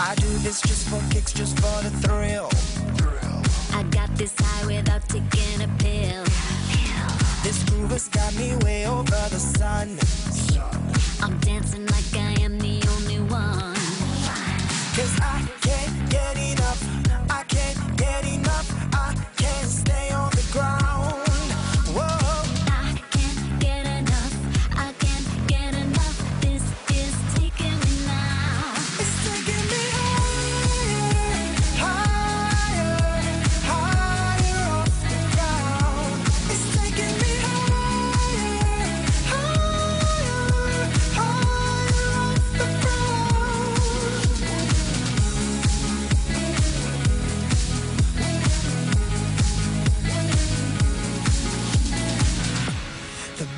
I do this just for kicks, just for the thrill. I got this high without taking a pill. This groove has got me way over the sun. I'm dancing like I am the only one. Cause I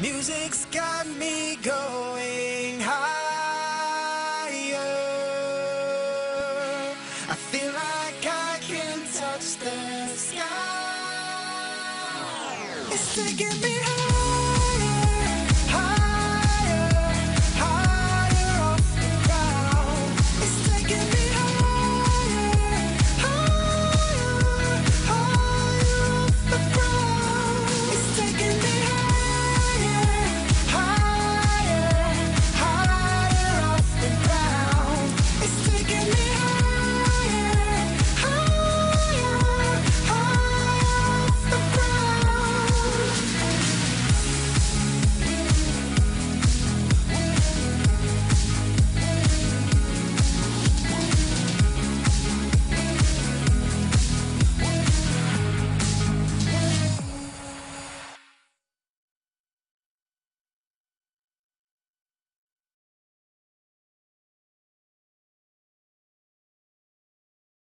music's got me going higher. I feel like I can touch the sky. It's taking me higher.